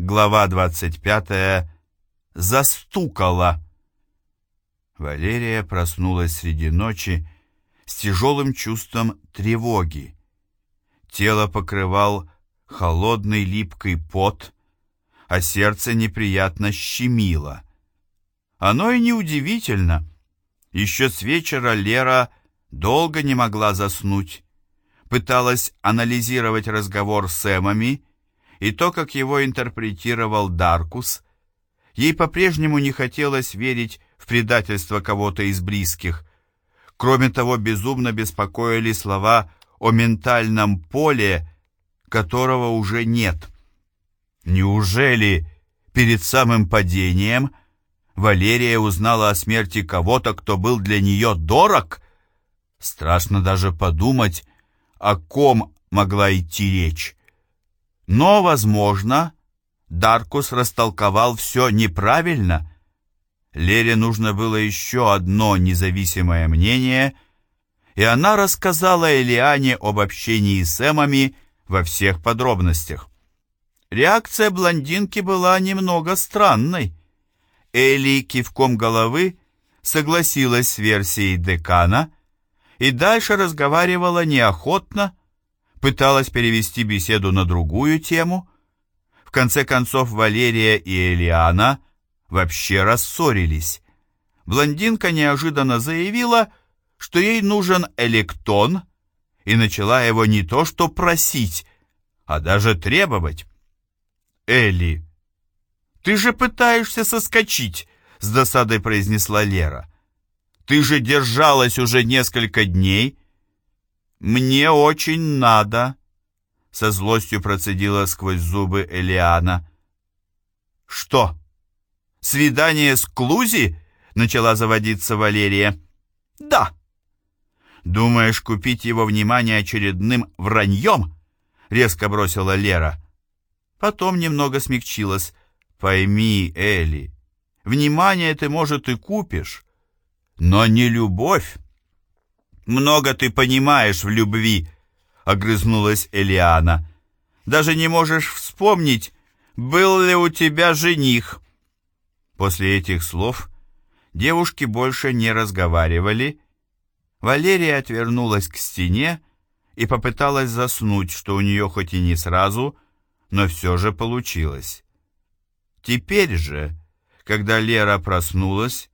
Глава 25. Застукала. Валерия проснулась среди ночи с тяжелым чувством тревоги. Тело покрывал холодный липкий пот, а сердце неприятно щемило. Оно и неудивительно. Еще с вечера Лера долго не могла заснуть. Пыталась анализировать разговор с Эмами и то, как его интерпретировал Даркус. Ей по-прежнему не хотелось верить в предательство кого-то из близких. Кроме того, безумно беспокоили слова о ментальном поле, которого уже нет. Неужели перед самым падением Валерия узнала о смерти кого-то, кто был для нее дорог? Страшно даже подумать, о ком могла идти речь. Но, возможно, Даркус растолковал все неправильно. Лере нужно было еще одно независимое мнение, и она рассказала Элиане об общении с Эмами во всех подробностях. Реакция блондинки была немного странной. Эли кивком головы согласилась с версией декана и дальше разговаривала неохотно, пыталась перевести беседу на другую тему. В конце концов Валерия и Элиана вообще рассорились. Блондинка неожиданно заявила, что ей нужен электон, и начала его не то что просить, а даже требовать. «Элли, ты же пытаешься соскочить», — с досадой произнесла Лера. «Ты же держалась уже несколько дней» «Мне очень надо», — со злостью процедила сквозь зубы Элиана. «Что? Свидание с Клузи?» — начала заводиться Валерия. «Да». «Думаешь купить его внимание очередным враньем?» — резко бросила Лера. Потом немного смягчилась. «Пойми, Элли, внимание ты, может, и купишь, но не любовь». «Много ты понимаешь в любви», — огрызнулась Элиана. «Даже не можешь вспомнить, был ли у тебя жених». После этих слов девушки больше не разговаривали. Валерия отвернулась к стене и попыталась заснуть, что у нее хоть и не сразу, но все же получилось. Теперь же, когда Лера проснулась,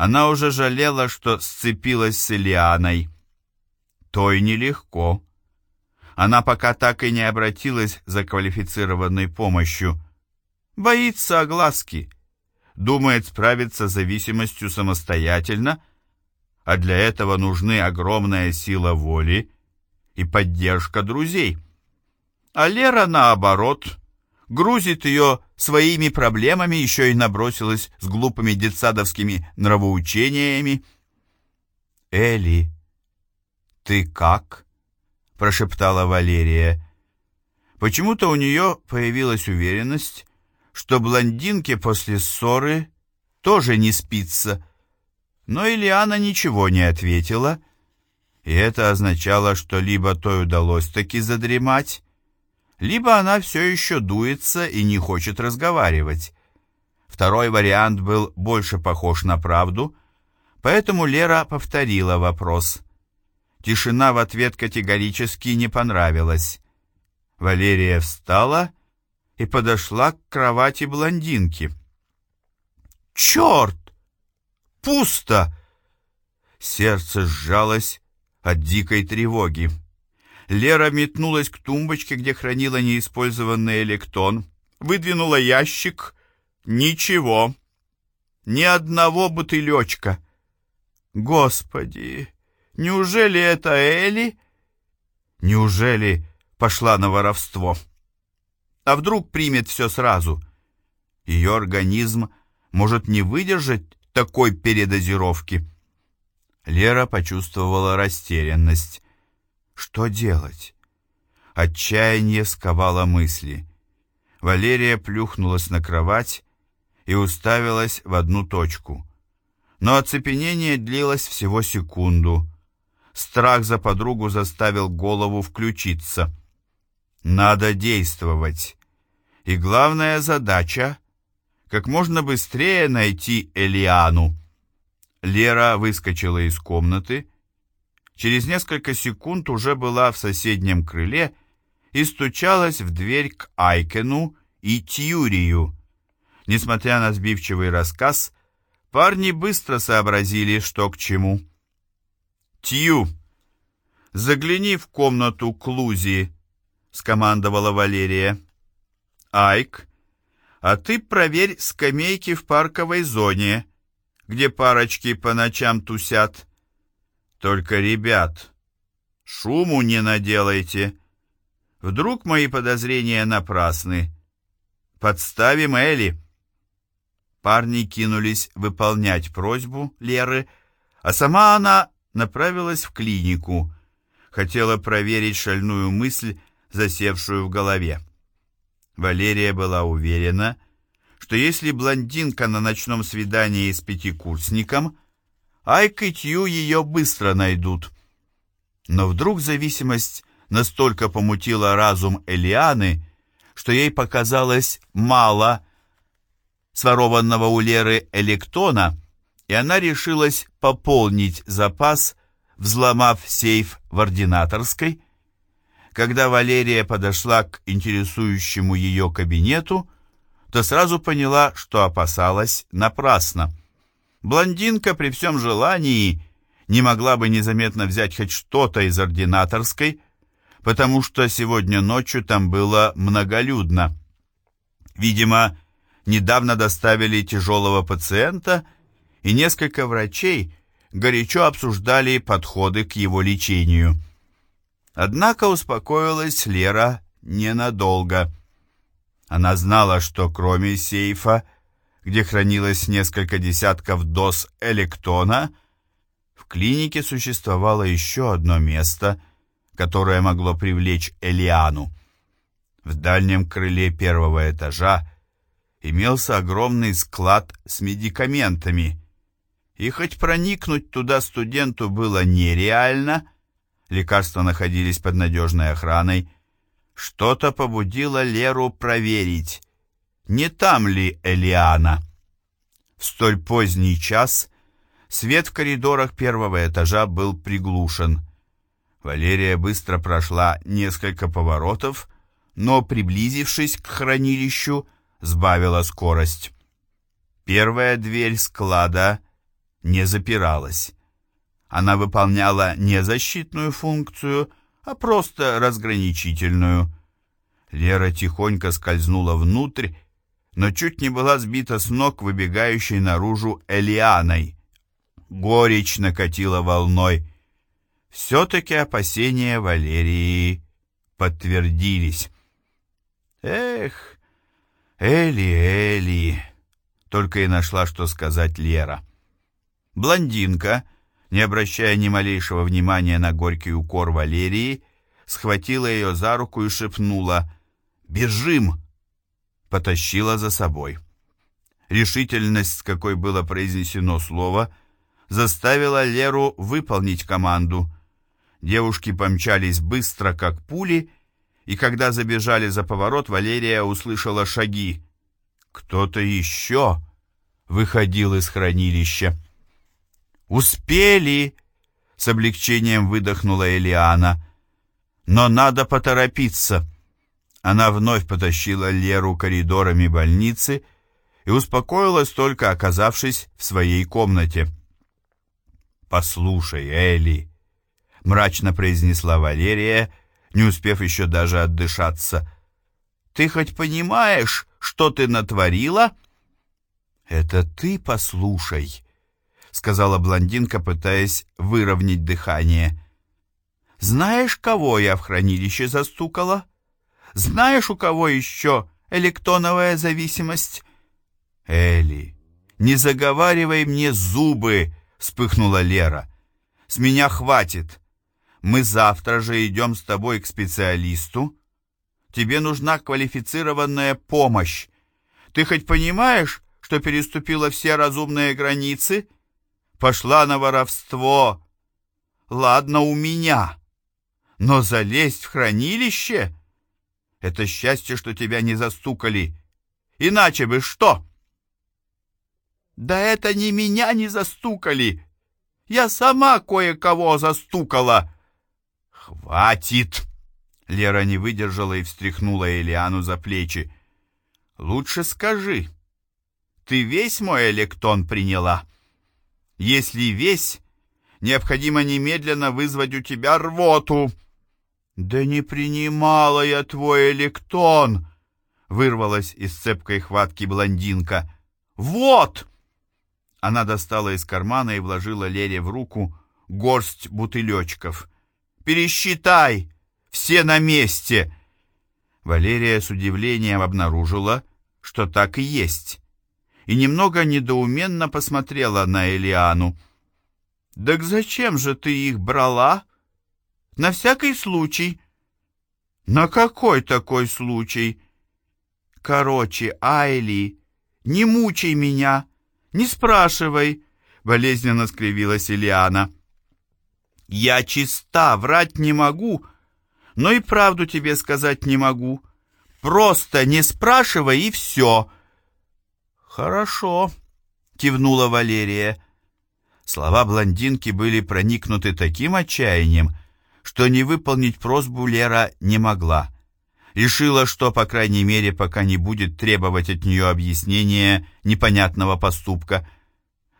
она уже жалела, что сцепилась с Ильяной. Той нелегко. Она пока так и не обратилась за квалифицированной помощью. Боится огласки. Думает справиться с зависимостью самостоятельно, а для этого нужны огромная сила воли и поддержка друзей. А Лера, наоборот, грузит ее своими проблемами, еще и набросилась с глупыми детсадовскими нравоучениями. «Элли, ты как?» — прошептала Валерия. Почему-то у нее появилась уверенность, что блондинке после ссоры тоже не спится. Но Ильяна ничего не ответила, и это означало, что либо той удалось таки задремать, либо она все еще дуется и не хочет разговаривать. Второй вариант был больше похож на правду, поэтому Лера повторила вопрос. Тишина в ответ категорически не понравилась. Валерия встала и подошла к кровати блондинки. «Черт! Пусто!» Сердце сжалось от дикой тревоги. Лера метнулась к тумбочке, где хранила неиспользованный электон, выдвинула ящик. Ничего. Ни одного бутылечка. Господи, неужели это Эли? Неужели пошла на воровство? А вдруг примет все сразу? Ее организм может не выдержать такой передозировки. Лера почувствовала растерянность. Что делать? Отчаяние сковало мысли. Валерия плюхнулась на кровать и уставилась в одну точку. Но оцепенение длилось всего секунду. Страх за подругу заставил голову включиться. Надо действовать. И главная задача — как можно быстрее найти Элиану. Лера выскочила из комнаты. Через несколько секунд уже была в соседнем крыле и стучалась в дверь к Айкену и Тьюрию. Несмотря на сбивчивый рассказ, парни быстро сообразили, что к чему. «Тью, загляни в комнату к Лузи», — скомандовала Валерия. «Айк, а ты проверь скамейки в парковой зоне, где парочки по ночам тусят. Только, ребят, шуму не наделайте. Вдруг мои подозрения напрасны. Подставим Элли». Парни кинулись выполнять просьбу Леры, а сама она направилась в клинику, хотела проверить шальную мысль, засевшую в голове. Валерия была уверена, что если блондинка на ночном свидании с пятикурсником, Айк ее быстро найдут. Но вдруг зависимость настолько помутила разум Элианы, что ей показалось мало сворованного у Леры электона, и она решилась пополнить запас, взломав сейф в ординаторской, когда Валерия подошла к интересующему ее кабинету, то сразу поняла, что опасалась напрасно. Блондинка при всем желании не могла бы незаметно взять хоть что-то из ординаторской, потому что сегодня ночью там было многолюдно. Видимо, недавно доставили тяжелого пациента, и несколько врачей горячо обсуждали подходы к его лечению. Однако успокоилась Лера ненадолго. Она знала, что кроме сейфа, где хранилось несколько десятков доз электона, в клинике существовало еще одно место, которое могло привлечь Элиану. В дальнем крыле первого этажа имелся огромный склад с медикаментами, и хоть проникнуть туда студенту было нереально, лекарства находились под надежной охраной, что-то побудило Леру проверить, не там ли Элиана. В столь поздний час свет в коридорах первого этажа был приглушен. Валерия быстро прошла несколько поворотов, но, приблизившись к хранилищу, сбавила скорость. Первая дверь склада не запиралась. Она выполняла не защитную функцию, а просто разграничительную. Лера тихонько скользнула внутрь, но чуть не была сбита с ног выбегающей наружу Элианой. Горечь накатила волной. Все-таки опасения Валерии подтвердились. Эх, Эли, Эли, только и нашла, что сказать Лера. Блондинка, не обращая ни малейшего внимания на горький укор Валерии, схватила ее за руку и шепнула «Бежим!» Потащила за собой. Решительность, с какой было произнесено слово, заставила Леру выполнить команду. Девушки помчались быстро, как пули, и когда забежали за поворот, Валерия услышала шаги. Кто-то еще выходил из хранилища. «Успели!» — с облегчением выдохнула Элиана. «Но надо поторопиться!» Она вновь потащила Леру коридорами больницы и успокоилась только, оказавшись в своей комнате. «Послушай, Элли!» — мрачно произнесла Валерия, не успев еще даже отдышаться. «Ты хоть понимаешь, что ты натворила?» «Это ты послушай», — сказала блондинка, пытаясь выровнять дыхание. «Знаешь, кого я в хранилище застукала? Знаешь, у кого еще электоновая зависимость?» «Элли, не заговаривай мне зубы!» — вспыхнула Лера. «С меня хватит. Мы завтра же идем с тобой к специалисту. Тебе нужна квалифицированная помощь. Ты хоть понимаешь, что переступила все разумные границы? Пошла на воровство. Ладно, у меня. Но залезть в хранилище? Это счастье, что тебя не застукали. Иначе бы что? Да это не меня не застукали. Я сама кое-кого застукала. Хватит! Лера не выдержала и встряхнула Элиану за плечи. Лучше скажи, ты весь мой электон приняла? Если весь, необходимо немедленно вызвать у тебя рвоту. Да не принимала я твой электон, вырвалась из цепкой хватки блондинка. Вот! Она достала из кармана и вложила Лере в руку горсть бутылечков. «Пересчитай! Все на месте!» Валерия с удивлением обнаружила, что так и есть, и немного недоуменно посмотрела на Элиану. «Так зачем же ты их брала?» «На всякий случай». «На какой такой случай?» «Короче, Айли, не мучай меня!» «Не спрашивай», — болезненно скривилась Ильяна. «Я чиста, врать не могу, но и правду тебе сказать не могу. Просто не спрашивай и все». «Хорошо», — кивнула Валерия. Слова блондинки были проникнуты таким отчаянием, что не выполнить просьбу Лера не могла решила, что, по крайней мере, пока не будет требовать от нее объяснения непонятного поступка.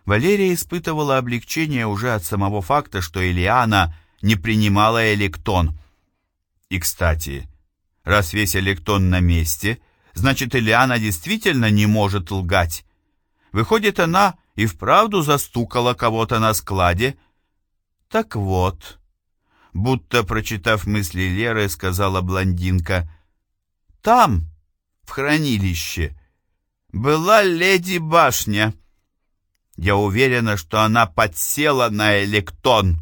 Валерия испытывала облегчение уже от самого факта, что Элиана не принимала электон. И, кстати, раз весь электон на месте, значит, Элиана действительно не может лгать. Выходит, она и вправду застукала кого-то на складе. Так вот, будто, прочитав мысли Леры, сказала блондинка — там, в хранилище, была леди-башня. Я уверена, что она подсела на электон.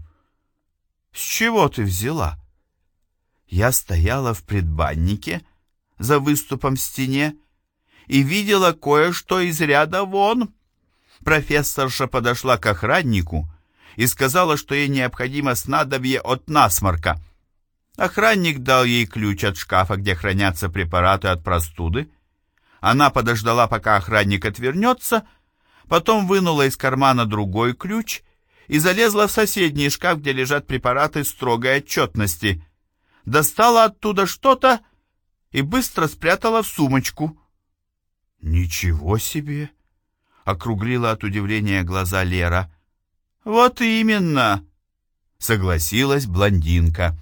С чего ты взяла? Я стояла в предбаннике за выступом в стене и видела кое-что из ряда вон. Профессорша подошла к охраннику и сказала, что ей необходимо снадобье от насморка. Охранник дал ей ключ от шкафа, где хранятся препараты от простуды. Она подождала, пока охранник отвернется, потом вынула из кармана другой ключ и залезла в соседний шкаф, где лежат препараты строгой отчетности. Достала оттуда что-то и быстро спрятала в сумочку. «Ничего себе!» — округлила от удивления глаза Лера. «Вот именно!» — согласилась блондинка.